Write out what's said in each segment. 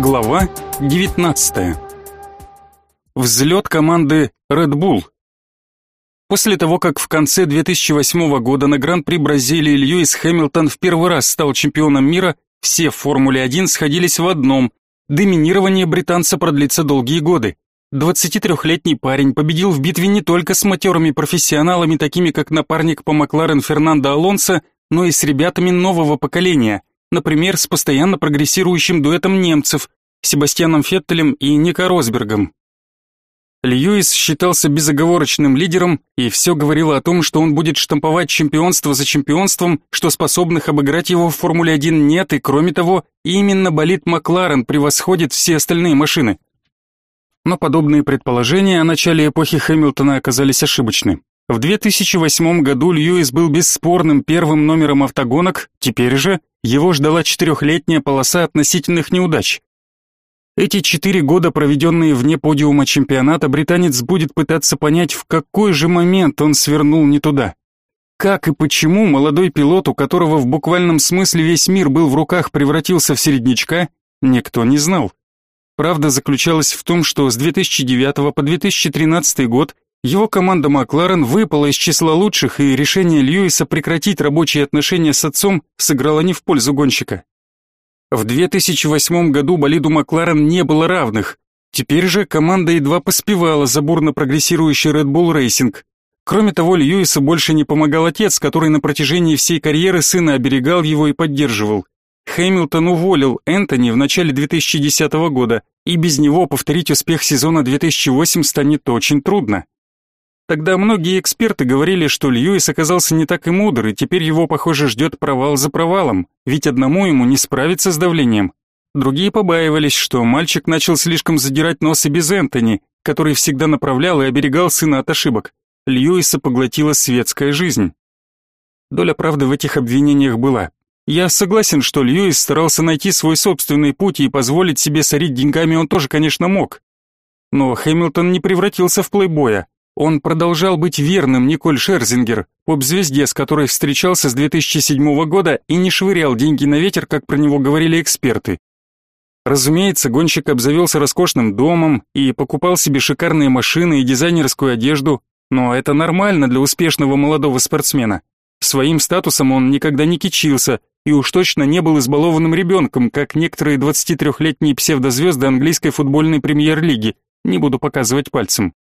Глава 19. Взлет команды Red Bull. После того, как в конце 2008 года на Гран-при Бразилии Льюис Хэмилтон в первый раз стал чемпионом мира, все в Формуле-1 сходились в одном – доминирование британца продлится долгие годы. 23-летний парень победил в битве не только с матерыми профессионалами, такими как напарник по Макларен Фернандо Алонсо, но и с ребятами нового поколения – Например, с постоянно прогрессирующим дуэтом немцев Себастьяном Феттелем и Нико Росбергом. Льюис считался безоговорочным лидером, и все говорило о том, что он будет штамповать чемпионство за чемпионством, что способных обыграть его в Формуле-1 нет, и кроме того, именно болид Макларен превосходит все остальные машины. Но подобные предположения о начале эпохи Хэмилтона оказались ошибочны. В 2008 году Льюис был бесспорным первым номером автогонок, теперь же его ждала четырехлетняя полоса относительных неудач. Эти четыре года, проведенные вне подиума чемпионата, британец будет пытаться понять, в какой же момент он свернул не туда. Как и почему молодой пилот, у которого в буквальном смысле весь мир был в руках, превратился в середнячка, никто не знал. Правда заключалась в том, что с 2009 по 2013 год его команда Макларен выпала из числа лучших, и решение Льюиса прекратить рабочие отношения с отцом сыграло не в пользу гонщика. В 2008 году болиду Макларен не было равных. Теперь же команда едва поспевала за бурно прогрессирующий Red Bull Racing. Кроме того, Льюису больше не помогал отец, который на протяжении всей карьеры сына оберегал его и поддерживал. Хэмилтон уволил Энтони в начале 2010 года, и без него повторить успех сезона 2008 станет очень трудно. Тогда многие эксперты говорили, что Льюис оказался не так и мудр, и теперь его, похоже, ждет провал за провалом, ведь одному ему не справиться с давлением. Другие побаивались, что мальчик начал слишком задирать нос и без Энтони, который всегда направлял и оберегал сына от ошибок. Льюиса поглотила светская жизнь. Доля правды в этих обвинениях была. Я согласен, что Льюис старался найти свой собственный путь и позволить себе сорить деньгами он тоже, конечно, мог. Но Хэмилтон не превратился в плейбоя, он продолжал быть верным Николь Шерзингер, поп-звезде, с которой встречался с 2007 года и не швырял деньги на ветер, как про него говорили эксперты. Разумеется, гонщик обзавелся роскошным домом и покупал себе шикарные машины и дизайнерскую одежду, но это нормально для успешного молодого спортсмена. Своим статусом он никогда не кичился и уж точно не был избалованным ребенком, как некоторые 23-летние псевдозвезды английской футбольной премьер-лиги, не буду показывать пальцем.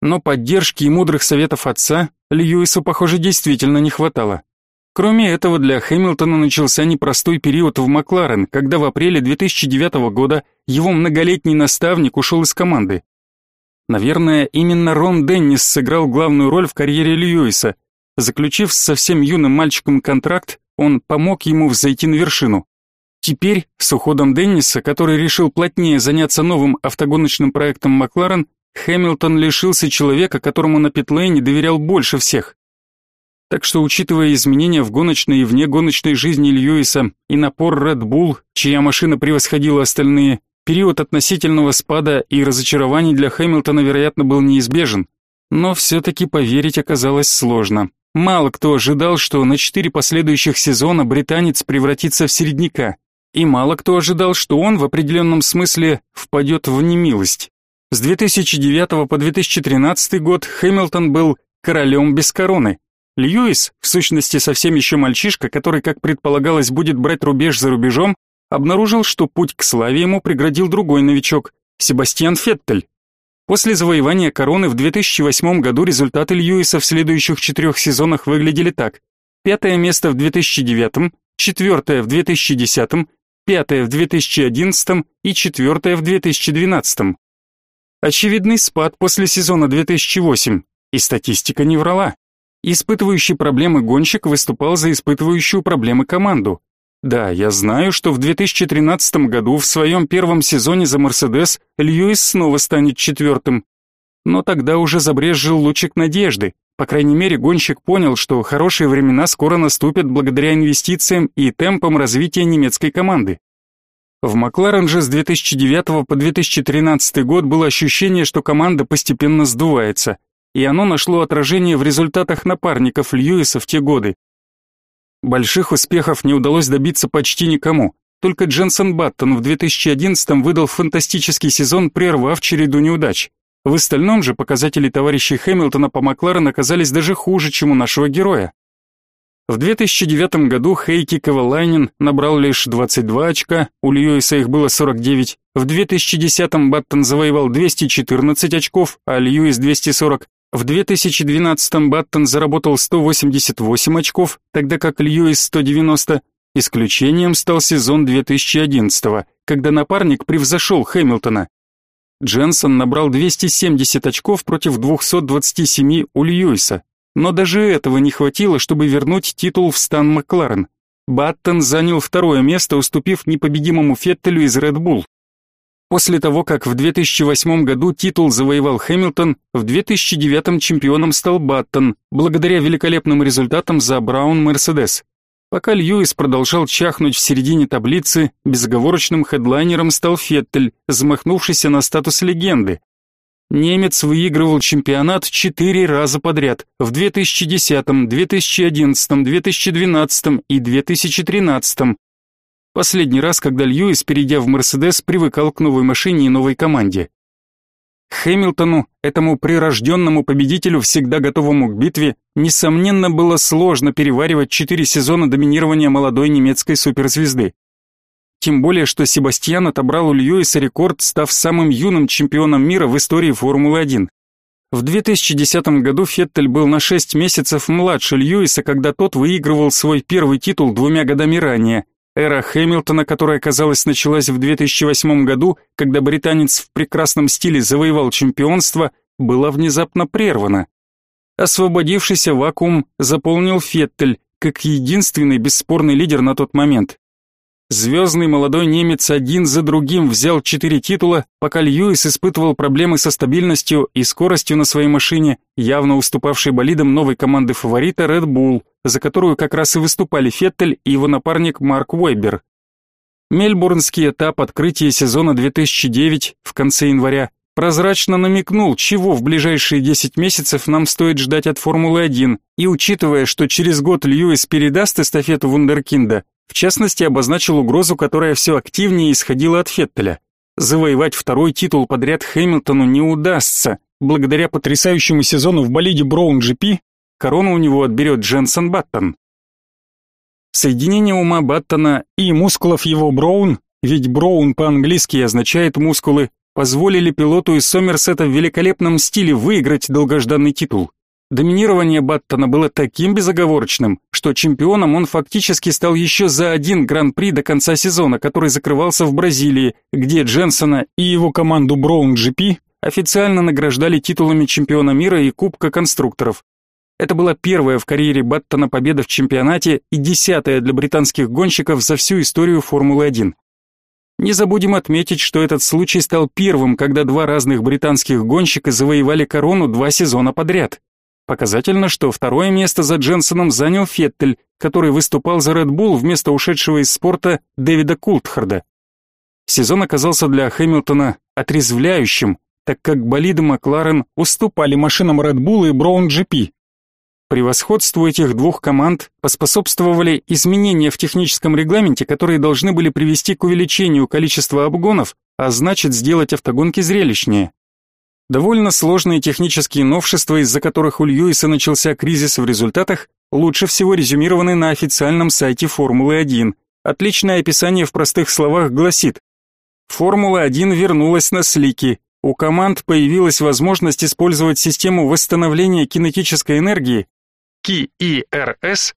Но поддержки и мудрых советов отца Льюису, похоже, действительно не хватало. Кроме этого, для Хэмилтона начался непростой период в Макларен, когда в апреле 2009 года его многолетний наставник ушел из команды. Наверное, именно Рон Деннис сыграл главную роль в карьере Льюиса. Заключив с совсем юным мальчиком контракт, он помог ему взойти на вершину. Теперь, с уходом Денниса, который решил плотнее заняться новым автогоночным проектом Макларен, Хэмилтон лишился человека, которому на питлейне доверял больше всех. Так что, учитывая изменения в гоночной и внегоночной жизни Льюиса и напор Red Bull, чья машина превосходила остальные, период относительного спада и разочарований для Хэмилтона, вероятно, был неизбежен. Но все-таки поверить оказалось сложно. Мало кто ожидал, что на четыре последующих сезона британец превратится в середняка. И мало кто ожидал, что он в определенном смысле впадет в немилость. С 2009 по 2013 год Хэмилтон был королем без короны. Льюис, в сущности совсем еще мальчишка, который, как предполагалось, будет брать рубеж за рубежом, обнаружил, что путь к славе ему преградил другой новичок – Себастьян Феттель. После завоевания короны в 2008 году результаты Льюиса в следующих четырех сезонах выглядели так. Пятое место в 2009, четвертое в 2010, пятое в 2011 и четвертое в 2012. Очевидный спад после сезона 2008, и статистика не врала. Испытывающий проблемы гонщик выступал за испытывающую проблемы команду. Да, я знаю, что в 2013 году в своем первом сезоне за Мерседес Льюис снова станет четвертым. Но тогда уже забрезжил лучик надежды. По крайней мере, гонщик понял, что хорошие времена скоро наступят благодаря инвестициям и темпам развития немецкой команды. В Макларен же с 2009 по 2013 год было ощущение, что команда постепенно сдувается, и оно нашло отражение в результатах напарников Льюиса в те годы. Больших успехов не удалось добиться почти никому. только Дженсен Баттон в 2011 выдал фантастический сезон, прервав череду неудач. В остальном же показатели товарищей Хэмилтона по Макларен оказались даже хуже, чем у нашего героя. В 2009 году Хейки Ковалайнин набрал лишь 22 очка, у Льюиса их было 49. В 2010 Баттон завоевал 214 очков, а Льюис 240. В 2012 Баттон заработал 188 очков, тогда как Льюис 190. Исключением стал сезон 2011, когда напарник превзошел Хэмилтона. Дженсон набрал 270 очков против 227 у Льюиса. Но даже этого не хватило, чтобы вернуть титул в стан Макларен. Баттон занял второе место, уступив непобедимому Феттелю из Red Bull. После того, как в 2008 году титул завоевал Хэмилтон, в 2009 чемпионом стал Баттон, благодаря великолепным результатам за Браун Мерседес. Пока Льюис продолжал чахнуть в середине таблицы, безоговорочным хедлайнером стал Феттель, замахнувшийся на статус легенды. Немец выигрывал чемпионат четыре раза подряд в 2010, 2011, 2012 и 2013. Последний раз, когда Льюис, перейдя в Мерседес, привыкал к новой машине и новой команде. Хэмилтону, этому прирожденному победителю, всегда готовому к битве, несомненно было сложно переваривать четыре сезона доминирования молодой немецкой суперзвезды. Тем более, что Себастьян отобрал у Льюиса рекорд, став самым юным чемпионом мира в истории Формулы-1. В 2010 году Феттель был на 6 месяцев младше Льюиса, когда тот выигрывал свой первый титул двумя годами ранее. Эра Хэмилтона, которая, казалось, началась в 2008 году, когда британец в прекрасном стиле завоевал чемпионство, была внезапно прервана. Освободившийся вакуум заполнил Феттель, как единственный бесспорный лидер на тот момент. Звездный молодой немец один за другим взял четыре титула, пока Льюис испытывал проблемы со стабильностью и скоростью на своей машине, явно уступавшей болидам новой команды фаворита Red Bull, за которую как раз и выступали Феттель и его напарник Марк Уэббер. Мельбурнский этап открытия сезона 2009 в конце января прозрачно намекнул, чего в ближайшие 10 месяцев нам стоит ждать от Формулы-1, и учитывая, что через год Льюис передаст эстафету Вундеркинда, в частности, обозначил угрозу, которая все активнее исходила от Феттеля. Завоевать второй титул подряд Хэмилтону не удастся. Благодаря потрясающему сезону в болиде Броун GP корону у него отберет Дженсен Баттон. Соединение ума Баттона и мускулов его Броун, ведь Броун по-английски означает мускулы, позволили пилоту из Сомерсета в великолепном стиле выиграть долгожданный титул. Доминирование Баттона было таким безоговорочным, что чемпионом он фактически стал еще за один гран-при до конца сезона, который закрывался в Бразилии, где Дженсона и его команду Brown GP официально награждали титулами чемпиона мира и Кубка конструкторов. Это была первая в карьере Баттона победа в чемпионате и десятая для британских гонщиков за всю историю Формулы-1. Не забудем отметить, что этот случай стал первым, когда два разных британских гонщика завоевали корону два сезона подряд. Показательно, что второе место за Дженсоном занял Феттель, который выступал за Red Bull вместо ушедшего из спорта Дэвида Култхарда. Сезон оказался для Хэмилтона отрезвляющим, так как болиды Макларен уступали машинам Red Bull и Brown GP. Превосходству этих двух команд поспособствовали изменения в техническом регламенте, которые должны были привести к увеличению количества обгонов, а значит сделать автогонки зрелищнее. Довольно сложные технические новшества, из-за которых у Льюиса начался кризис в результатах, лучше всего резюмированы на официальном сайте Формулы-1. Отличное описание в простых словах гласит Формула-1 вернулась на слики. У команд появилась возможность использовать систему восстановления кинетической энергии KERS,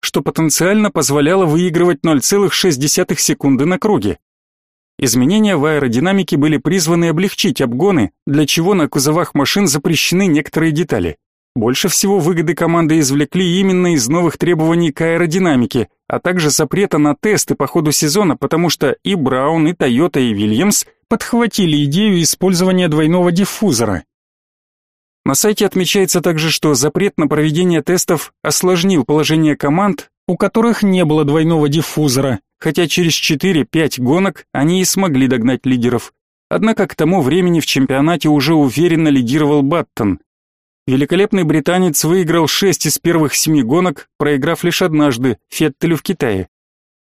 что потенциально позволяло выигрывать 0,6 секунды на круге. Изменения в аэродинамике были призваны облегчить обгоны, для чего на кузовах машин запрещены некоторые детали. Больше всего выгоды команды извлекли именно из новых требований к аэродинамике, а также запрета на тесты по ходу сезона, потому что и Браун, и Тойота, и Вильямс подхватили идею использования двойного диффузора. На сайте отмечается также, что запрет на проведение тестов осложнил положение команд, у которых не было двойного диффузора, хотя через 4-5 гонок они и смогли догнать лидеров. Однако к тому времени в чемпионате уже уверенно лидировал Баттон. Великолепный британец выиграл 6 из первых 7 гонок, проиграв лишь однажды Феттелю в Китае.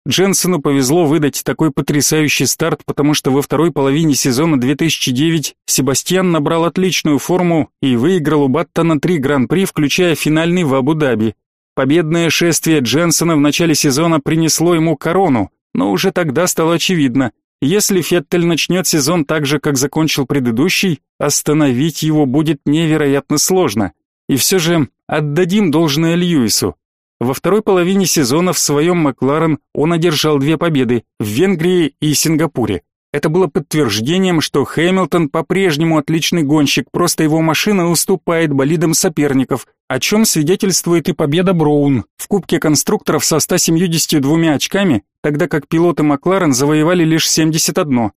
Дженсену повезло выдать такой потрясающий старт, потому что во второй половине сезона 2009 Себастьян набрал отличную форму и выиграл у Баттона три гран-при, включая финальный в Абу-Даби. Победное шествие Дженсена в начале сезона принесло ему корону, но уже тогда стало очевидно, если Феттель начнет сезон так же, как закончил предыдущий, остановить его будет невероятно сложно. И все же отдадим должное Льюису. Во второй половине сезона в своем Макларен он одержал две победы в Венгрии и Сингапуре. Это было подтверждением, что Хэмилтон по-прежнему отличный гонщик, просто его машина уступает болидам соперников, о чем свидетельствует и победа Броун в Кубке конструкторов со 172 очками, тогда как пилоты Макларен завоевали лишь 71.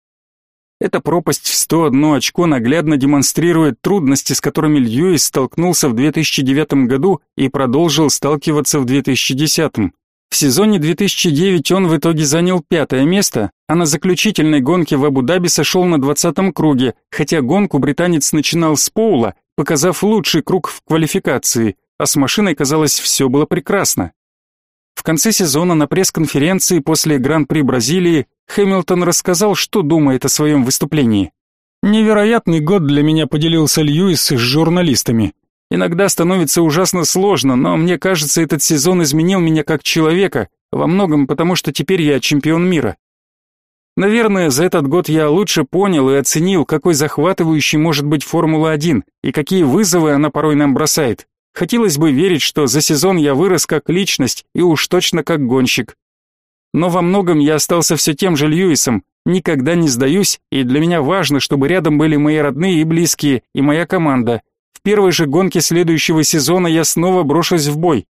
Эта пропасть в 101 очко наглядно демонстрирует трудности, с которыми Льюис столкнулся в 2009 году и продолжил сталкиваться в 2010. В сезоне 2009 он в итоге занял пятое место, а на заключительной гонке в Абу-Даби сошел на 20-м круге, хотя гонку британец начинал с Поула, показав лучший круг в квалификации, а с машиной, казалось, все было прекрасно. В конце сезона на пресс-конференции после Гран-при Бразилии Хэмилтон рассказал, что думает о своем выступлении. «Невероятный год для меня поделился Льюис с журналистами. Иногда становится ужасно сложно, но мне кажется, этот сезон изменил меня как человека, во многом потому, что теперь я чемпион мира. Наверное, за этот год я лучше понял и оценил, какой захватывающей может быть Формула-1 и какие вызовы она порой нам бросает. Хотелось бы верить, что за сезон я вырос как личность и уж точно как гонщик. Но во многом я остался все тем же Льюисом, никогда не сдаюсь, и для меня важно, чтобы рядом были мои родные и близкие, и моя команда. В первой же гонке следующего сезона я снова брошусь в бой.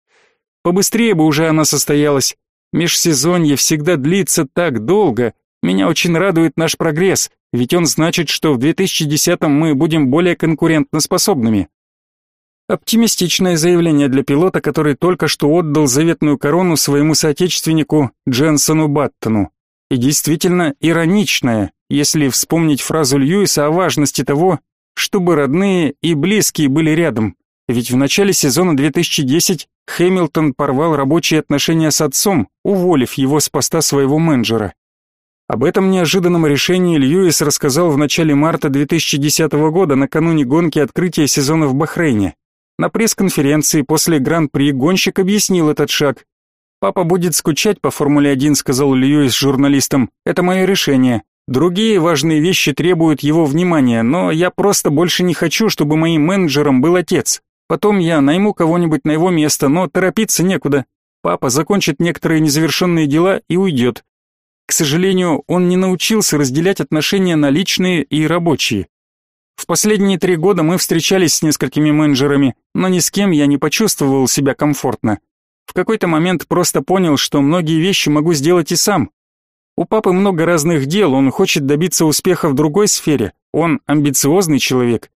Побыстрее бы уже она состоялась. Межсезонье всегда длится так долго. Меня очень радует наш прогресс, ведь он значит, что в 2010-м мы будем более конкурентоспособными. Оптимистичное заявление для пилота, который только что отдал заветную корону своему соотечественнику Дженсону Баттону. И действительно ироничное, если вспомнить фразу Льюиса о важности того, чтобы родные и близкие были рядом. Ведь в начале сезона 2010 Хэмилтон порвал рабочие отношения с отцом, уволив его с поста своего менеджера. Об этом неожиданном решении Льюис рассказал в начале марта 2010 года, накануне гонки открытия сезона в Бахрейне. На пресс-конференции после Гран-при гонщик объяснил этот шаг. «Папа будет скучать по Формуле-1», — сказал Льюис журналистам. «Это мое решение. Другие важные вещи требуют его внимания, но я просто больше не хочу, чтобы моим менеджером был отец. Потом я найму кого-нибудь на его место, но торопиться некуда. Папа закончит некоторые незавершенные дела и уйдет. К сожалению, он не научился разделять отношения на личные и рабочие. В последние три года мы встречались с несколькими менеджерами, но ни с кем я не почувствовал себя комфортно. В какой-то момент просто понял, что многие вещи могу сделать и сам. У папы много разных дел, он хочет добиться успеха в другой сфере, он амбициозный человек.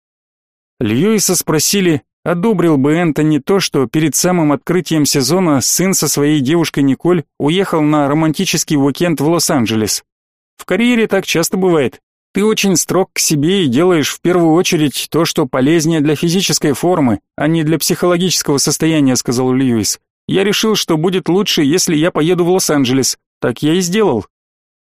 Льюиса спросили, одобрил бы Энтони то, что перед самым открытием сезона сын со своей девушкой Николь уехал на романтический уикенд в Лос-Анджелес. В карьере так часто бывает. Ты очень строг к себе и делаешь в первую очередь то, что полезнее для физической формы, а не для психологического состояния, сказал Льюис. Я решил, что будет лучше, если я поеду в Лос-Анджелес. Так я и сделал.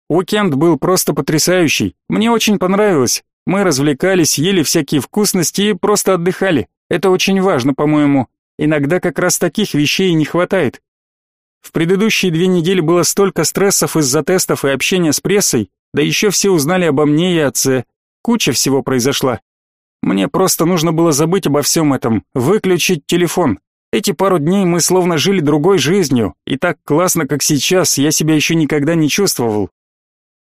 Уикенд был просто потрясающий. Мне очень понравилось. Мы развлекались, ели всякие вкусности и просто отдыхали. Это очень важно, по-моему. Иногда как раз таких вещей не хватает. В предыдущие две недели было столько стрессов из-за тестов и общения с прессой, да еще все узнали обо мне и отце. Куча всего произошла. Мне просто нужно было забыть обо всем этом, выключить телефон. Эти пару дней мы словно жили другой жизнью, и так классно, как сейчас, я себя еще никогда не чувствовал.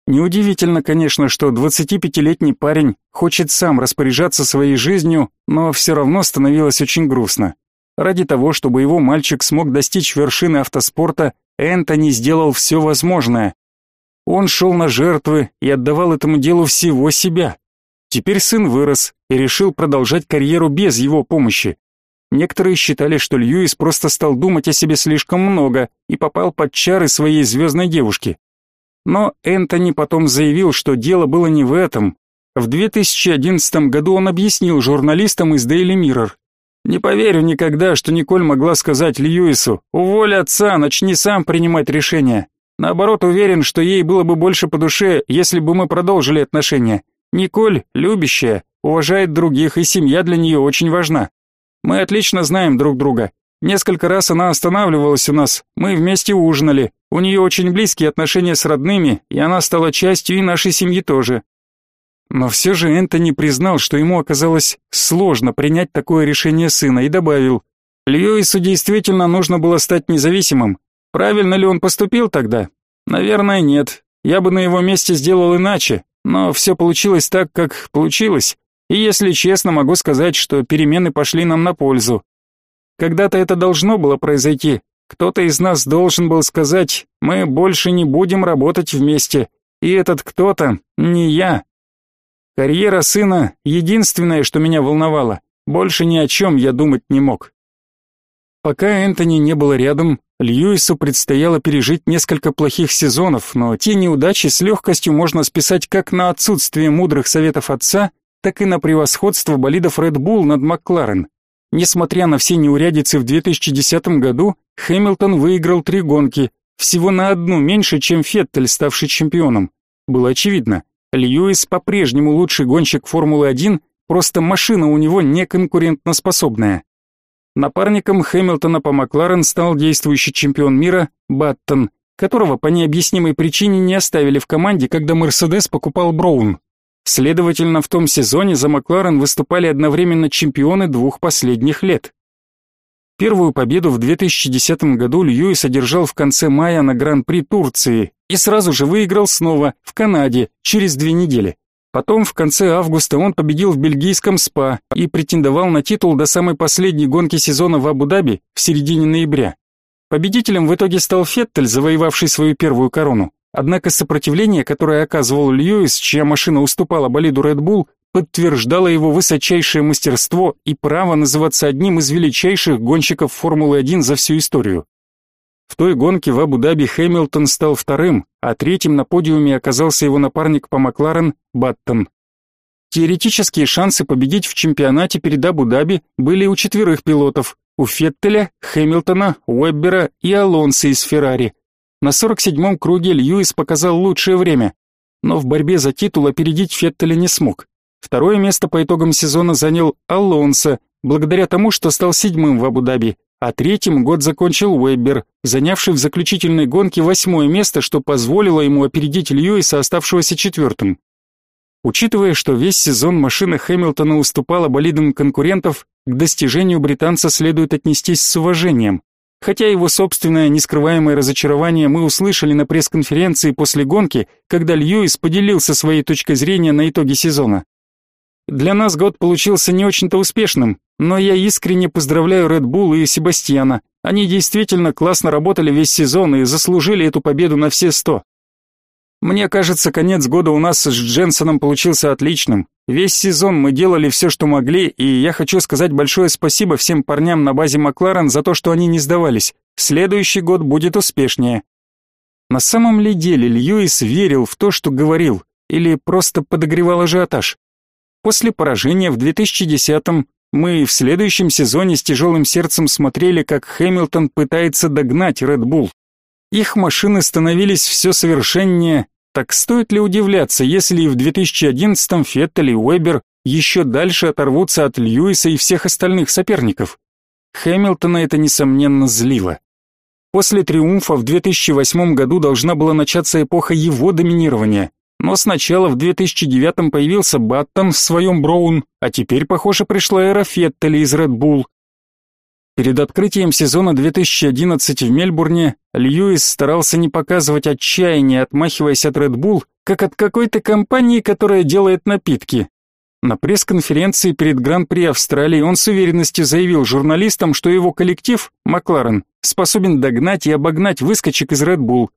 Неудивительно, конечно, что 25-летний парень хочет сам распоряжаться своей жизнью, но все равно становилось очень грустно. Ради того, чтобы его мальчик смог достичь вершины автоспорта, Энтони сделал все возможное. Он шел на жертвы и отдавал этому делу всего себя. Теперь сын вырос и решил продолжать карьеру без его помощи. Некоторые считали, что Льюис просто стал думать о себе слишком много и попал под чары своей звездной девушки. Но Энтони потом заявил, что дело было не в этом. В 2011 году он объяснил журналистам из Daily Mirror. «Не поверю никогда, что Николь могла сказать Льюису, уволь отца, начни сам принимать решения. Наоборот, уверен, что ей было бы больше по душе, если бы мы продолжили отношения. Николь, любящая, уважает других, и семья для нее очень важна. Мы отлично знаем друг друга. Несколько раз она останавливалась у нас, мы вместе ужинали. У нее очень близкие отношения с родными, и она стала частью и нашей семьи тоже. Но все же Энтони признал, что ему оказалось сложно принять такое решение сына и добавил, Льюису действительно нужно было стать независимым. Правильно ли он поступил тогда? Наверное, нет. Я бы на его месте сделал иначе, но все получилось так, как получилось. И если честно, могу сказать, что перемены пошли нам на пользу. Когда-то это должно было произойти. Кто-то из нас должен был сказать, мы больше не будем работать вместе. И этот кто-то не я. Карьера сына — единственное, что меня волновало. Больше ни о чем я думать не мог. Пока Энтони не было рядом, Льюису предстояло пережить несколько плохих сезонов, но те неудачи с легкостью можно списать как на отсутствие мудрых советов отца, так и на превосходство болидов Red Bull над Макларен. Несмотря на все неурядицы в 2010 году, Хэмилтон выиграл три гонки, всего на одну меньше, чем Феттель, ставший чемпионом. Было очевидно, Льюис по-прежнему лучший гонщик Формулы-1, просто машина у него не конкурентноспособная. Напарником Хэмилтона по Макларен стал действующий чемпион мира Баттон, которого по необъяснимой причине не оставили в команде, когда Мерседес покупал Браун. Следовательно, в том сезоне за Макларен выступали одновременно чемпионы двух последних лет. Первую победу в 2010 году Льюис одержал в конце мая на Гран-при Турции и сразу же выиграл снова в Канаде через две недели. Потом в конце августа он победил в бельгийском СПА и претендовал на титул до самой последней гонки сезона в Абу-Даби в середине ноября. Победителем в итоге стал Феттель, завоевавший свою первую корону. Однако сопротивление, которое оказывал Льюис, чья машина уступала болиду Red Bull, подтверждало его высочайшее мастерство и право называться одним из величайших гонщиков Формулы-1 за всю историю. В той гонке в Абу-Даби Хэмилтон стал вторым, а третьим на подиуме оказался его напарник по Макларен Баттон. Теоретические шансы победить в чемпионате перед Абу-Даби были у четверых пилотов: у Феттеля, Хэмилтона, Уэббера и Алонсо из Феррари. На 47-м круге Льюис показал лучшее время, но в борьбе за титул опередить Феттеля не смог. Второе место по итогам сезона занял Алонсо, благодаря тому, что стал седьмым в Абу-Даби, а третьим год закончил Уэббер, занявший в заключительной гонке восьмое место, что позволило ему опередить Льюиса, оставшегося четвертым. Учитывая, что весь сезон машина Хэмилтона уступала болидам конкурентов, к достижению британца следует отнестись с уважением. Хотя его собственное нескрываемое разочарование мы услышали на пресс-конференции после гонки, когда Льюис поделился своей точкой зрения на итоги сезона. Для нас год получился не очень-то успешным, но я искренне поздравляю Red Bull и Себастьяна. Они действительно классно работали весь сезон и заслужили эту победу на все сто. Мне кажется, конец года у нас с Дженсоном получился отличным. Весь сезон мы делали все, что могли, и я хочу сказать большое спасибо всем парням на базе Макларен за то, что они не сдавались. Следующий год будет успешнее. На самом ли деле Льюис верил в то, что говорил, или просто подогревал ажиотаж? После поражения в 2010-м мы в следующем сезоне с тяжелым сердцем смотрели, как Хэмилтон пытается догнать Red Bull. Их машины становились все совершеннее, так стоит ли удивляться, если и в 2011-м Феттель и Уэбер еще дальше оторвутся от Льюиса и всех остальных соперников? Хэмилтона это, несомненно, злило. После триумфа в 2008 году должна была начаться эпоха его доминирования. Но сначала в 2009 появился Баттон в своем Браун, а теперь, похоже, пришла эра Феттеля из Red Bull. Перед открытием сезона 2011 в Мельбурне Льюис старался не показывать отчаяния, отмахиваясь от Red Bull, как от какой-то компании, которая делает напитки. На пресс-конференции перед Гран-при Австралии он с уверенностью заявил журналистам, что его коллектив, Макларен, способен догнать и обогнать выскочек из Red Bull,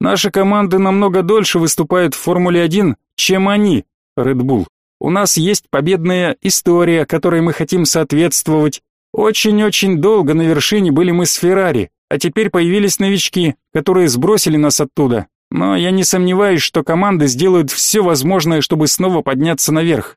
Наши команды намного дольше выступают в Формуле-1, чем они, Red Bull. У нас есть победная история, которой мы хотим соответствовать. Очень-очень долго на вершине были мы с Феррари, а теперь появились новички, которые сбросили нас оттуда. Но я не сомневаюсь, что команды сделают все возможное, чтобы снова подняться наверх.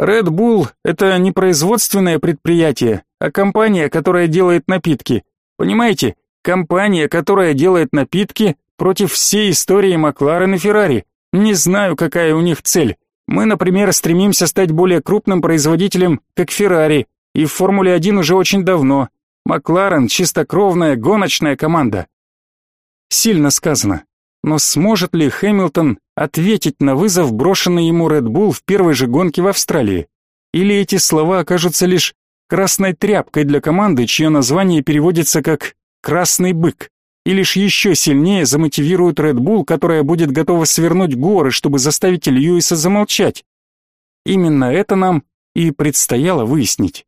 Red Bull – это не производственное предприятие, а компания, которая делает напитки. Понимаете, компания, которая делает напитки, против всей истории Макларен и Феррари. Не знаю, какая у них цель. Мы, например, стремимся стать более крупным производителем, как Феррари, и в Формуле-1 уже очень давно. Макларен — чистокровная гоночная команда. Сильно сказано. Но сможет ли Хэмилтон ответить на вызов, брошенный ему Red Bull в первой же гонке в Австралии? Или эти слова окажутся лишь красной тряпкой для команды, чье название переводится как «красный бык», и лишь еще сильнее замотивируют Red Bull, которая будет готова свернуть горы, чтобы заставить Льюиса замолчать. Именно это нам и предстояло выяснить.